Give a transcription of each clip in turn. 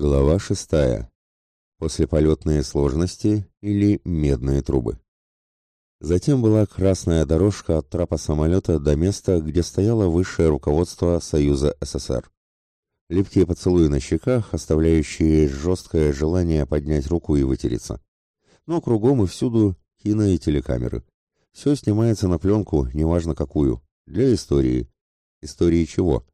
Глава шестая. Послеполетные сложности или медные трубы. Затем была красная дорожка от трапа самолета до места, где стояло высшее руководство Союза СССР. Липкие поцелуи на щеках, оставляющие жесткое желание поднять руку и вытереться. Но кругом и всюду кино и телекамеры. Все снимается на пленку, неважно какую, для истории. Истории чего?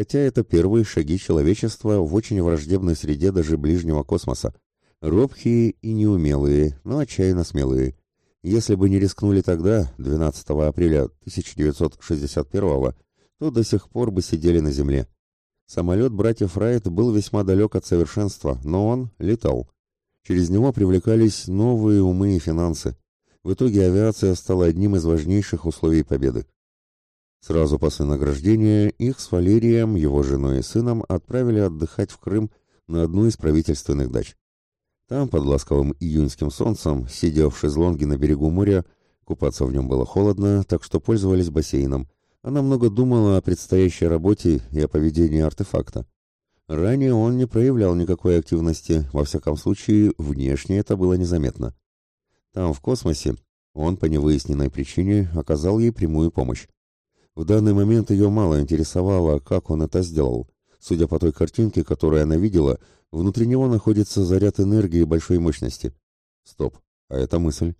Хотя это первые шаги человечества в очень враждебной среде даже ближнего космоса. Робкие и неумелые, но отчаянно смелые. Если бы не рискнули тогда, 12 апреля 1961 то до сих пор бы сидели на Земле. Самолет братьев Райт был весьма далек от совершенства, но он летал. Через него привлекались новые умы и финансы. В итоге авиация стала одним из важнейших условий победы. Сразу после награждения их с Валерием, его женой и сыном отправили отдыхать в Крым на одну из правительственных дач. Там, под ласковым июньским солнцем, сидя в шезлонге на берегу моря, купаться в нем было холодно, так что пользовались бассейном. Она много думала о предстоящей работе и о поведении артефакта. Ранее он не проявлял никакой активности, во всяком случае, внешне это было незаметно. Там, в космосе, он по невыясненной причине оказал ей прямую помощь. В данный момент ее мало интересовало, как он это сделал. Судя по той картинке, которую она видела, внутри него находится заряд энергии большой мощности. Стоп, а это мысль.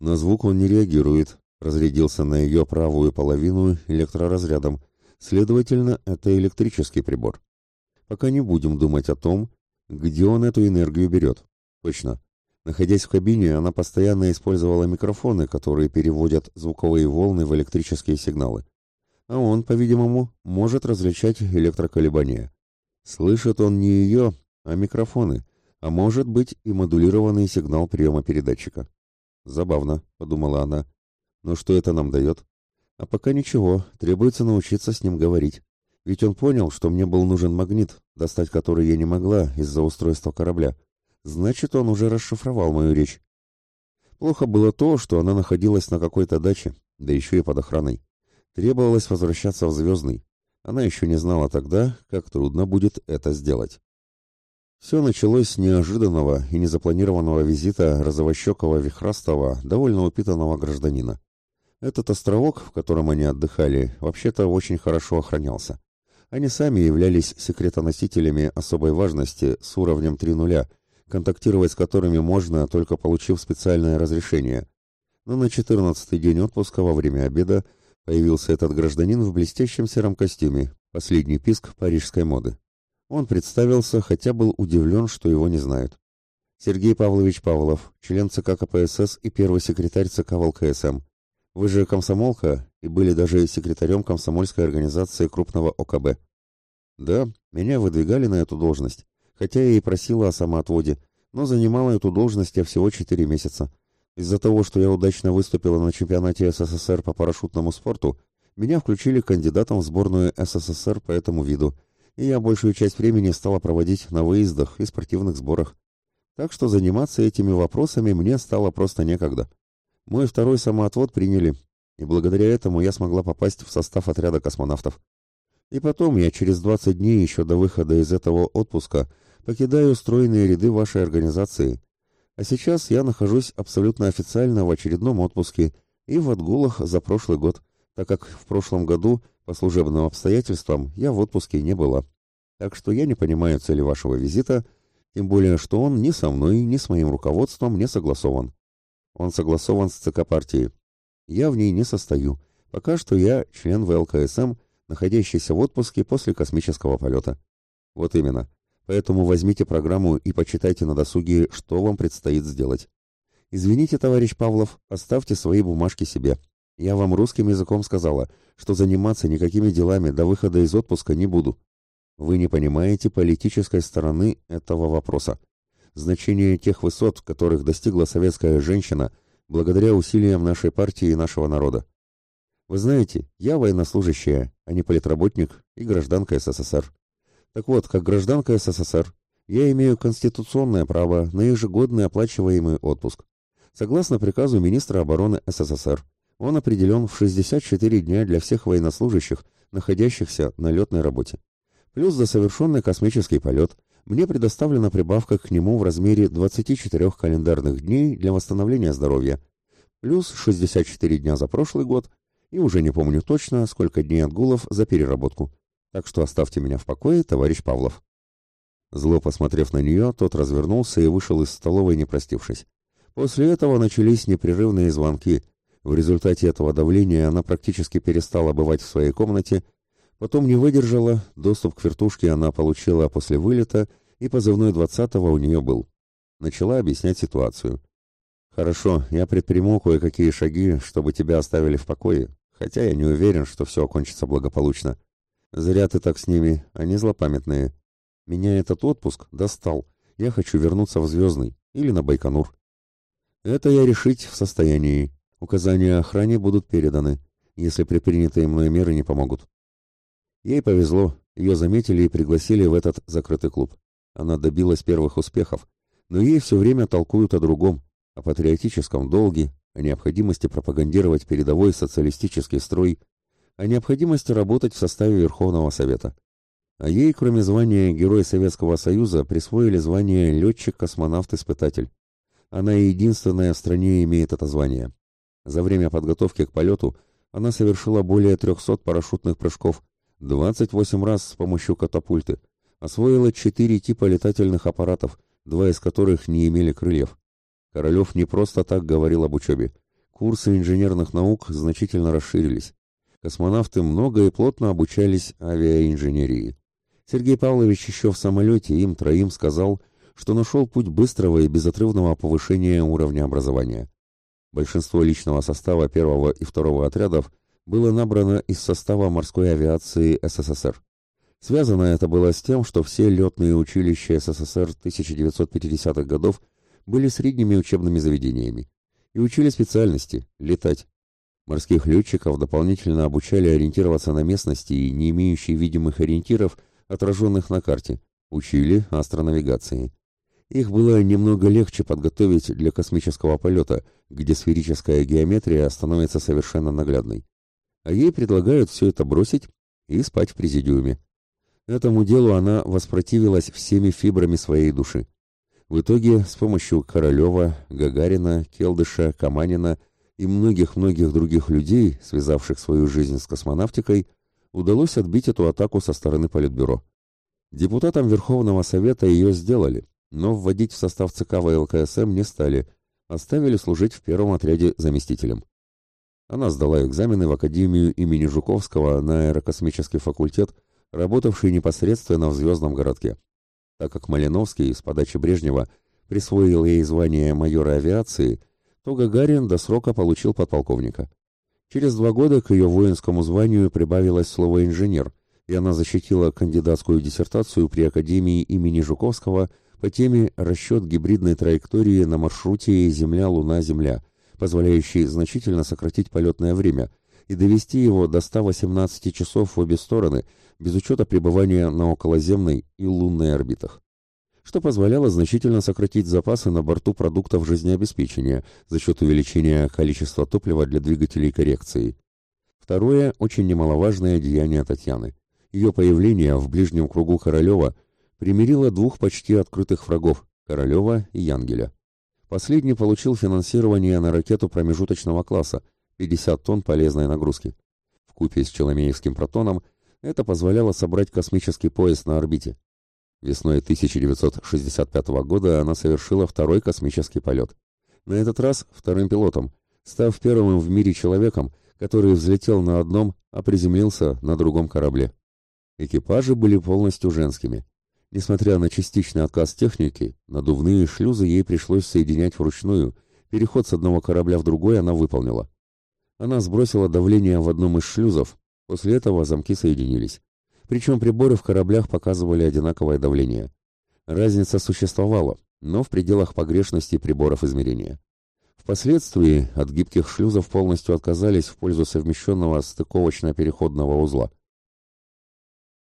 На звук он не реагирует, разрядился на ее правую половину электроразрядом. Следовательно, это электрический прибор. Пока не будем думать о том, где он эту энергию берет. Точно. Находясь в кабине, она постоянно использовала микрофоны, которые переводят звуковые волны в электрические сигналы а он, по-видимому, может различать электроколебания. Слышит он не ее, а микрофоны, а может быть и модулированный сигнал приема передатчика. «Забавно», — подумала она. «Но что это нам дает?» «А пока ничего, требуется научиться с ним говорить. Ведь он понял, что мне был нужен магнит, достать который я не могла из-за устройства корабля. Значит, он уже расшифровал мою речь. Плохо было то, что она находилась на какой-то даче, да еще и под охраной. Требовалось возвращаться в Звездный. Она еще не знала тогда, как трудно будет это сделать. Все началось с неожиданного и незапланированного визита розовощекого вихрастого, довольно упитанного гражданина. Этот островок, в котором они отдыхали, вообще-то очень хорошо охранялся. Они сами являлись секретоносителями особой важности с уровнем 3.0, контактировать с которыми можно, только получив специальное разрешение. Но на 14-й день отпуска во время обеда Появился этот гражданин в блестящем сером костюме, последний писк парижской моды. Он представился, хотя был удивлен, что его не знают. Сергей Павлович Павлов, член ЦК КПСС и первый секретарь ЦК ВЛКСМ. Вы же комсомолка и были даже секретарем комсомольской организации крупного ОКБ. Да, меня выдвигали на эту должность, хотя я и просила о самоотводе, но занимала эту должность я всего четыре месяца. Из-за того, что я удачно выступила на чемпионате СССР по парашютному спорту, меня включили кандидатом в сборную СССР по этому виду, и я большую часть времени стала проводить на выездах и спортивных сборах. Так что заниматься этими вопросами мне стало просто некогда. Мой второй самоотвод приняли, и благодаря этому я смогла попасть в состав отряда космонавтов. И потом я через 20 дней еще до выхода из этого отпуска покидаю стройные ряды вашей организации – а сейчас я нахожусь абсолютно официально в очередном отпуске и в отгулах за прошлый год, так как в прошлом году по служебным обстоятельствам я в отпуске не была. Так что я не понимаю цели вашего визита, тем более что он ни со мной, ни с моим руководством не согласован. Он согласован с ЦК партии. Я в ней не состою. Пока что я член ВЛКСМ, находящийся в отпуске после космического полета. Вот именно. Поэтому возьмите программу и почитайте на досуге, что вам предстоит сделать. Извините, товарищ Павлов, оставьте свои бумажки себе. Я вам русским языком сказала, что заниматься никакими делами до выхода из отпуска не буду. Вы не понимаете политической стороны этого вопроса. Значение тех высот, которых достигла советская женщина, благодаря усилиям нашей партии и нашего народа. Вы знаете, я военнослужащая, а не политработник и гражданка СССР. Так вот, как гражданка СССР, я имею конституционное право на ежегодный оплачиваемый отпуск. Согласно приказу министра обороны СССР, он определен в 64 дня для всех военнослужащих, находящихся на летной работе. Плюс за совершенный космический полет мне предоставлена прибавка к нему в размере 24 календарных дней для восстановления здоровья, плюс 64 дня за прошлый год и уже не помню точно, сколько дней отгулов за переработку. Так что оставьте меня в покое, товарищ Павлов. Зло посмотрев на нее, тот развернулся и вышел из столовой, не простившись. После этого начались непрерывные звонки. В результате этого давления она практически перестала бывать в своей комнате, потом не выдержала, доступ к вертушке она получила после вылета, и позывной двадцатого у нее был. Начала объяснять ситуацию. «Хорошо, я предприму кое-какие шаги, чтобы тебя оставили в покое, хотя я не уверен, что все окончится благополучно. Зря ты так с ними, они злопамятные. Меня этот отпуск достал. Я хочу вернуться в Звездный или на Байконур. Это я решить в состоянии. Указания охране будут переданы, если предпринятые мной меры не помогут. Ей повезло, ее заметили и пригласили в этот закрытый клуб. Она добилась первых успехов, но ей все время толкуют о другом, о патриотическом долге, о необходимости пропагандировать передовой социалистический строй, о необходимости работать в составе Верховного Совета. А ей, кроме звания Герой Советского Союза, присвоили звание летчик-космонавт-испытатель. Она единственная в стране имеет это звание. За время подготовки к полету она совершила более 300 парашютных прыжков, 28 раз с помощью катапульты, освоила 4 типа летательных аппаратов, два из которых не имели крыльев. Королев не просто так говорил об учебе. Курсы инженерных наук значительно расширились. Космонавты много и плотно обучались авиаинженерии. Сергей Павлович еще в самолете им троим сказал, что нашел путь быстрого и безотрывного повышения уровня образования. Большинство личного состава первого и второго отрядов было набрано из состава морской авиации СССР. Связано это было с тем, что все летные училища СССР 1950-х годов были средними учебными заведениями и учили специальности – летать. Морских летчиков дополнительно обучали ориентироваться на местности и не имеющие видимых ориентиров – отраженных на карте, учили астронавигации. Их было немного легче подготовить для космического полета, где сферическая геометрия становится совершенно наглядной. А ей предлагают все это бросить и спать в президиуме. Этому делу она воспротивилась всеми фибрами своей души. В итоге с помощью Королева, Гагарина, Келдыша, Каманина и многих-многих других людей, связавших свою жизнь с космонавтикой, удалось отбить эту атаку со стороны Политбюро. Депутатам Верховного Совета ее сделали, но вводить в состав ЦК ВЛКСМ не стали, оставили служить в первом отряде заместителем. Она сдала экзамены в Академию имени Жуковского на аэрокосмический факультет, работавший непосредственно в Звездном городке. Так как Малиновский с подачи Брежнева присвоил ей звание майора авиации, то Гагарин до срока получил подполковника. Через два года к ее воинскому званию прибавилось слово «инженер», и она защитила кандидатскую диссертацию при Академии имени Жуковского по теме «Расчет гибридной траектории на маршруте Земля-Луна-Земля», позволяющий значительно сократить полетное время и довести его до 118 часов в обе стороны, без учета пребывания на околоземной и лунной орбитах что позволяло значительно сократить запасы на борту продуктов жизнеобеспечения за счет увеличения количества топлива для двигателей коррекции. Второе, очень немаловажное деяние Татьяны. Ее появление в ближнем кругу Королева примирило двух почти открытых врагов – Королева и Янгеля. Последний получил финансирование на ракету промежуточного класса – 50 тонн полезной нагрузки. В купе с Челомеевским протоном это позволяло собрать космический пояс на орбите. Весной 1965 года она совершила второй космический полет. На этот раз вторым пилотом, став первым в мире человеком, который взлетел на одном, а приземлился на другом корабле. Экипажи были полностью женскими. Несмотря на частичный отказ техники, надувные шлюзы ей пришлось соединять вручную, переход с одного корабля в другой она выполнила. Она сбросила давление в одном из шлюзов, после этого замки соединились. Причем приборы в кораблях показывали одинаковое давление. Разница существовала, но в пределах погрешности приборов измерения. Впоследствии от гибких шлюзов полностью отказались в пользу совмещенного стыковочно-переходного узла.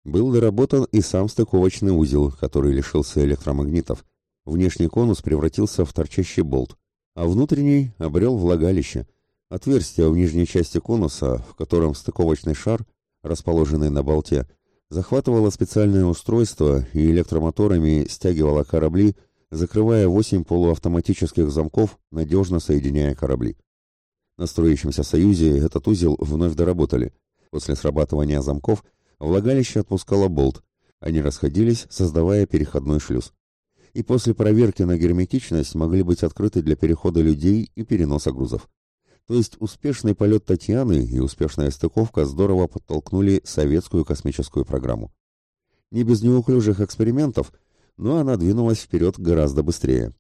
Был доработан и сам стыковочный узел, который лишился электромагнитов. Внешний конус превратился в торчащий болт, а внутренний обрел влагалище, отверстие в нижней части конуса, в котором стыковочный шар, расположенный на болте, захватывала специальное устройство и электромоторами стягивала корабли, закрывая восемь полуавтоматических замков, надежно соединяя корабли. На строящемся союзе этот узел вновь доработали. После срабатывания замков влагалище отпускало болт, они расходились, создавая переходной шлюз. И после проверки на герметичность могли быть открыты для перехода людей и переноса грузов. То есть успешный полет Татьяны и успешная стыковка здорово подтолкнули советскую космическую программу. Не без неуклюжих экспериментов, но она двинулась вперед гораздо быстрее.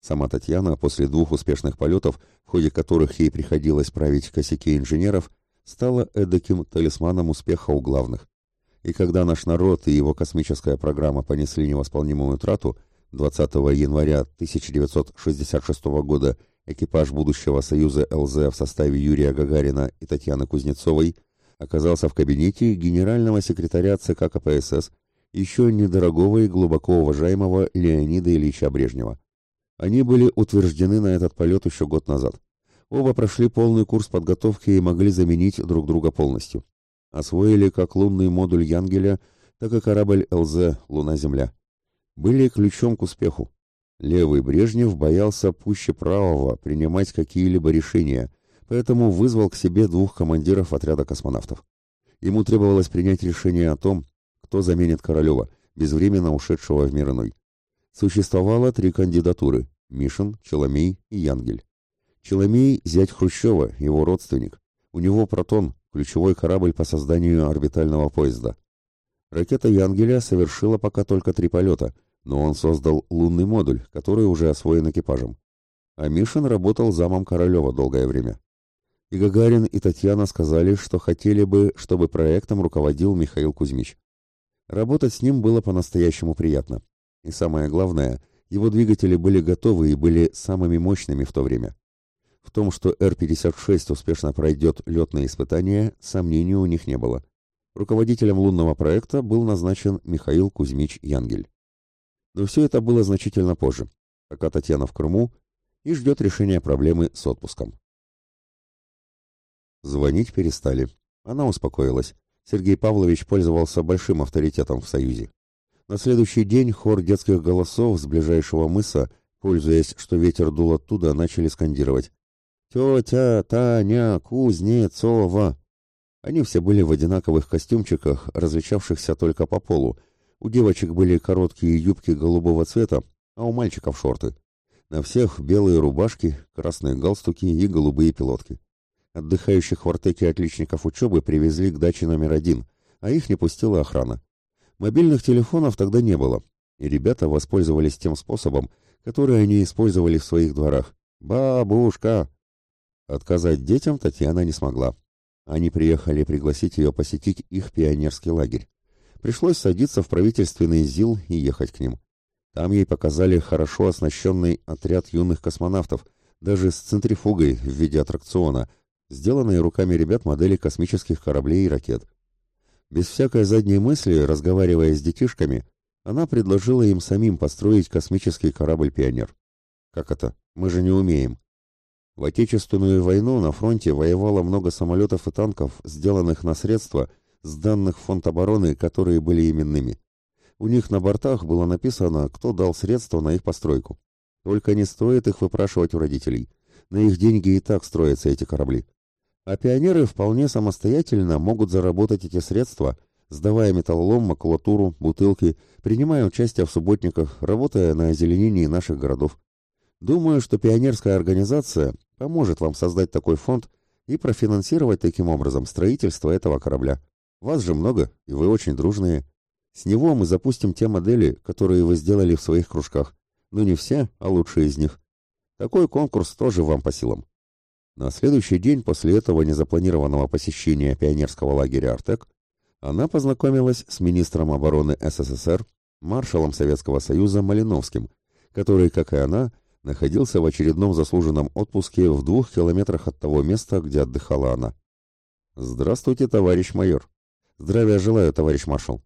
Сама Татьяна после двух успешных полетов, в ходе которых ей приходилось править косяки инженеров, стала эдаким талисманом успеха у главных. И когда наш народ и его космическая программа понесли невосполнимую трату, 20 января 1966 года экипаж будущего Союза ЛЗ в составе Юрия Гагарина и Татьяны Кузнецовой оказался в кабинете генерального секретаря ЦК КПСС еще недорогого и глубоко уважаемого Леонида Ильича Брежнева. Они были утверждены на этот полет еще год назад. Оба прошли полный курс подготовки и могли заменить друг друга полностью. Освоили как лунный модуль Янгеля, так и корабль ЛЗ «Луна-Земля». Были ключом к успеху. Левый Брежнев боялся пуще правого принимать какие-либо решения, поэтому вызвал к себе двух командиров отряда космонавтов. Ему требовалось принять решение о том, кто заменит Королева, безвременно ушедшего в мир иной. Существовало три кандидатуры – Мишин, Челомей и Янгель. Челомей – зять Хрущева, его родственник. У него «Протон», ключевой корабль по созданию орбитального поезда. Ракета Янгеля совершила пока только три полета, но он создал лунный модуль, который уже освоен экипажем. А Мишин работал замом Королева долгое время. И Гагарин, и Татьяна сказали, что хотели бы, чтобы проектом руководил Михаил Кузьмич. Работать с ним было по-настоящему приятно. И самое главное, его двигатели были готовы и были самыми мощными в то время. В том, что Р-56 успешно пройдет летные испытания, сомнений у них не было. Руководителем лунного проекта был назначен Михаил Кузьмич Янгель. Но все это было значительно позже, пока Татьяна в Крыму и ждет решения проблемы с отпуском. Звонить перестали. Она успокоилась. Сергей Павлович пользовался большим авторитетом в Союзе. На следующий день хор детских голосов с ближайшего мыса, пользуясь, что ветер дул оттуда, начали скандировать «Тетя Таня Кузнецова». Они все были в одинаковых костюмчиках, различавшихся только по полу. У девочек были короткие юбки голубого цвета, а у мальчиков шорты. На всех белые рубашки, красные галстуки и голубые пилотки. Отдыхающих в Артеке отличников учебы привезли к даче номер один, а их не пустила охрана. Мобильных телефонов тогда не было, и ребята воспользовались тем способом, который они использовали в своих дворах. «Бабушка!» Отказать детям Татьяна не смогла. Они приехали пригласить ее посетить их пионерский лагерь. Пришлось садиться в правительственный ЗИЛ и ехать к ним. Там ей показали хорошо оснащенный отряд юных космонавтов, даже с центрифугой в виде аттракциона, сделанные руками ребят модели космических кораблей и ракет. Без всякой задней мысли, разговаривая с детишками, она предложила им самим построить космический корабль «Пионер». Как это? Мы же не умеем. В Отечественную войну на фронте воевало много самолетов и танков, сделанных на средства, с данных фонд обороны, которые были именными. У них на бортах было написано, кто дал средства на их постройку. Только не стоит их выпрашивать у родителей. На их деньги и так строятся эти корабли. А пионеры вполне самостоятельно могут заработать эти средства, сдавая металлолом, макулатуру, бутылки, принимая участие в субботниках, работая на озеленении наших городов. Думаю, что пионерская организация поможет вам создать такой фонд и профинансировать таким образом строительство этого корабля. Вас же много, и вы очень дружные. С него мы запустим те модели, которые вы сделали в своих кружках. Ну не все, а лучшие из них. Такой конкурс тоже вам по силам. На следующий день после этого незапланированного посещения пионерского лагеря «Артек» она познакомилась с министром обороны СССР, маршалом Советского Союза Малиновским, который, как и она, находился в очередном заслуженном отпуске в двух километрах от того места, где отдыхала она. «Здравствуйте, товарищ майор!» «Здравия желаю, товарищ маршал!»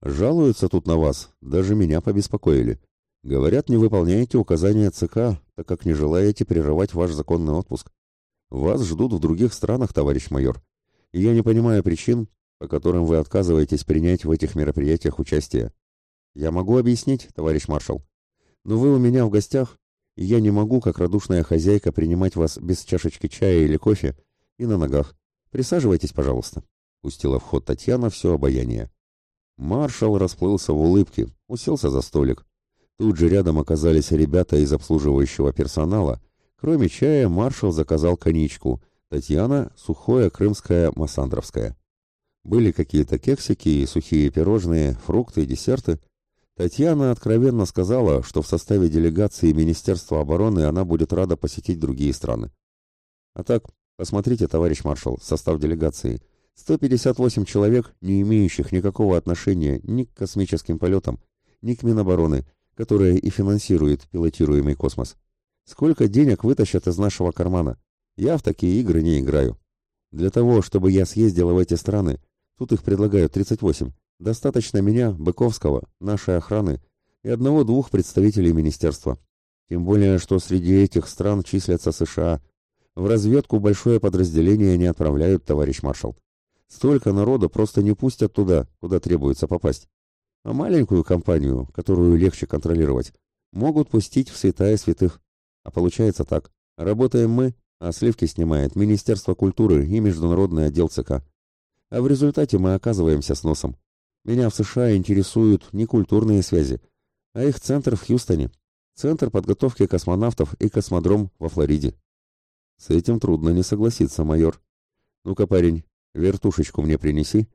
«Жалуются тут на вас, даже меня побеспокоили. Говорят, не выполняете указания ЦК, так как не желаете прерывать ваш законный отпуск. Вас ждут в других странах, товарищ майор. И я не понимаю причин, по которым вы отказываетесь принять в этих мероприятиях участие. Я могу объяснить, товарищ маршал. Но вы у меня в гостях, и я не могу, как радушная хозяйка, принимать вас без чашечки чая или кофе и на ногах. Присаживайтесь, пожалуйста. Пустила в ход Татьяна все обаяние. Маршал расплылся в улыбке, уселся за столик. Тут же рядом оказались ребята из обслуживающего персонала. Кроме чая, маршал заказал коньячку. Татьяна — сухое крымское массандровское. Были какие-то кексики сухие пирожные, фрукты, десерты. Татьяна откровенно сказала, что в составе делегации Министерства обороны она будет рада посетить другие страны. А так, посмотрите, товарищ маршал, состав делегации. 158 человек, не имеющих никакого отношения ни к космическим полетам, ни к Минобороны, которая и финансирует пилотируемый космос. Сколько денег вытащат из нашего кармана? Я в такие игры не играю. Для того, чтобы я съездила в эти страны, тут их предлагают 38, достаточно меня, Быковского, нашей охраны и одного-двух представителей министерства. Тем более, что среди этих стран числятся США. В разведку большое подразделение не отправляют, товарищ маршал. Столько народа просто не пустят туда, куда требуется попасть. А маленькую компанию, которую легче контролировать, могут пустить в святая святых. А получается так. Работаем мы, а сливки снимает Министерство культуры и Международный отдел ЦК. А в результате мы оказываемся с носом. Меня в США интересуют не культурные связи, а их центр в Хьюстоне. Центр подготовки космонавтов и космодром во Флориде. С этим трудно не согласиться, майор. Ну-ка, парень, вертушечку мне принеси,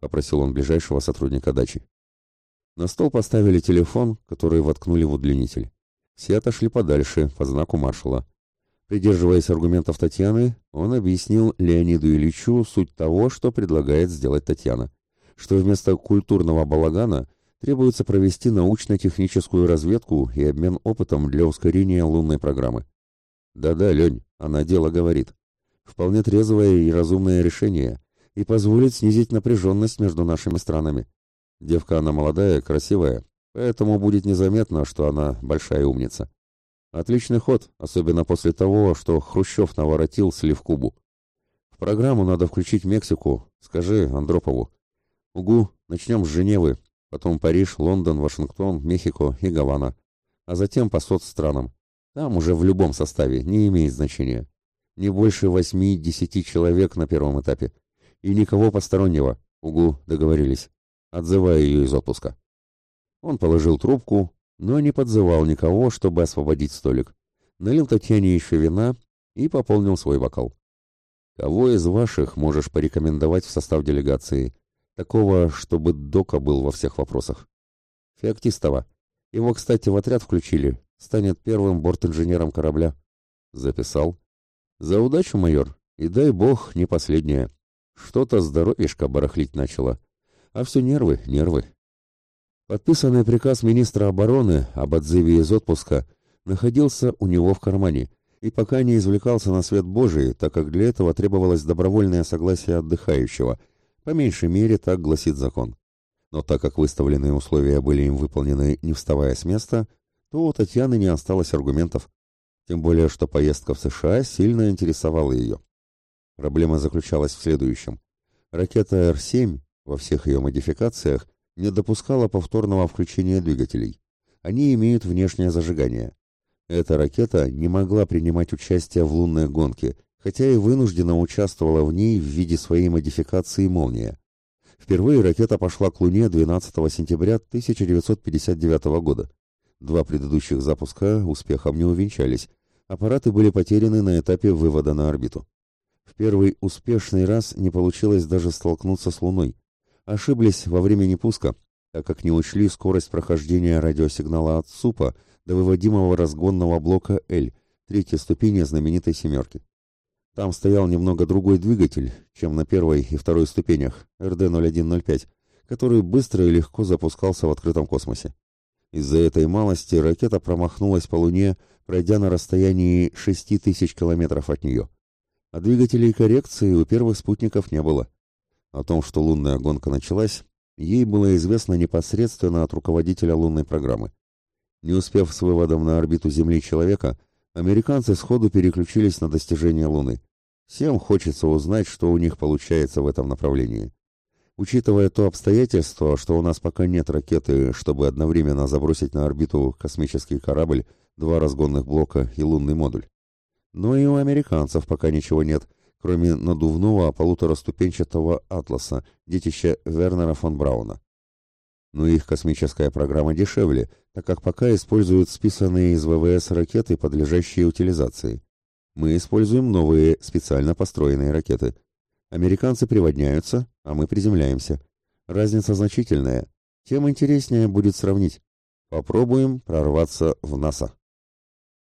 попросил он ближайшего сотрудника дачи. На стол поставили телефон, который воткнули в удлинитель. Все отошли подальше, по знаку маршала. Придерживаясь аргументов Татьяны, он объяснил Леониду Ильичу суть того, что предлагает сделать Татьяна. Что вместо культурного балагана требуется провести научно-техническую разведку и обмен опытом для ускорения лунной программы. Да-да, Лень, она дело говорит. Вполне трезвое и разумное решение, и позволит снизить напряженность между нашими странами. Девка она молодая, красивая, поэтому будет незаметно, что она большая умница. Отличный ход, особенно после того, что Хрущев наворотил слив Кубу. В программу надо включить Мексику, скажи Андропову. Угу, начнем с Женевы, потом Париж, Лондон, Вашингтон, Мехико и Гавана, а затем по соцстранам. Там уже в любом составе, не имеет значения. Не больше восьми-десяти человек на первом этапе. И никого постороннего. Угу, договорились отзывая ее из отпуска. Он положил трубку, но не подзывал никого, чтобы освободить столик. Налил Татьяне еще вина и пополнил свой бокал. «Кого из ваших можешь порекомендовать в состав делегации? Такого, чтобы Дока был во всех вопросах?» «Феоктистова. Его, кстати, в отряд включили. Станет первым борт-инженером корабля». «Записал». «За удачу, майор. И дай бог, не последняя. Что-то здоровьишко барахлить начало а все нервы, нервы. Подписанный приказ министра обороны об отзыве из отпуска находился у него в кармане и пока не извлекался на свет Божий, так как для этого требовалось добровольное согласие отдыхающего, по меньшей мере так гласит закон. Но так как выставленные условия были им выполнены не вставая с места, то у Татьяны не осталось аргументов, тем более что поездка в США сильно интересовала ее. Проблема заключалась в следующем. Ракета Р-7 во всех ее модификациях не допускала повторного включения двигателей. Они имеют внешнее зажигание. Эта ракета не могла принимать участие в лунной гонке, хотя и вынуждена участвовала в ней в виде своей модификации «Молния». Впервые ракета пошла к Луне 12 сентября 1959 года. Два предыдущих запуска успехом не увенчались. Аппараты были потеряны на этапе вывода на орбиту. В первый успешный раз не получилось даже столкнуться с Луной ошиблись во времени пуска, так как не учли скорость прохождения радиосигнала от СУПа до выводимого разгонного блока L, третьей ступени знаменитой «семерки». Там стоял немного другой двигатель, чем на первой и второй ступенях, РД-0105, который быстро и легко запускался в открытом космосе. Из-за этой малости ракета промахнулась по Луне, пройдя на расстоянии 6000 километров от нее. А двигателей коррекции у первых спутников не было. О том, что лунная гонка началась, ей было известно непосредственно от руководителя лунной программы. Не успев с выводом на орбиту Земли человека, американцы сходу переключились на достижение Луны. Всем хочется узнать, что у них получается в этом направлении. Учитывая то обстоятельство, что у нас пока нет ракеты, чтобы одновременно забросить на орбиту космический корабль, два разгонных блока и лунный модуль. Но и у американцев пока ничего нет, кроме надувного полутораступенчатого «Атласа», детища Вернера фон Брауна. Но их космическая программа дешевле, так как пока используют списанные из ВВС ракеты, подлежащие утилизации. Мы используем новые, специально построенные ракеты. Американцы приводняются, а мы приземляемся. Разница значительная. Тем интереснее будет сравнить. Попробуем прорваться в НАСА.